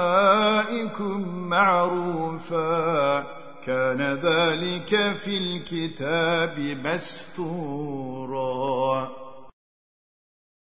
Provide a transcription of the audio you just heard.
آبائكم معروفا. كان ذلك في الكتاب مستورا.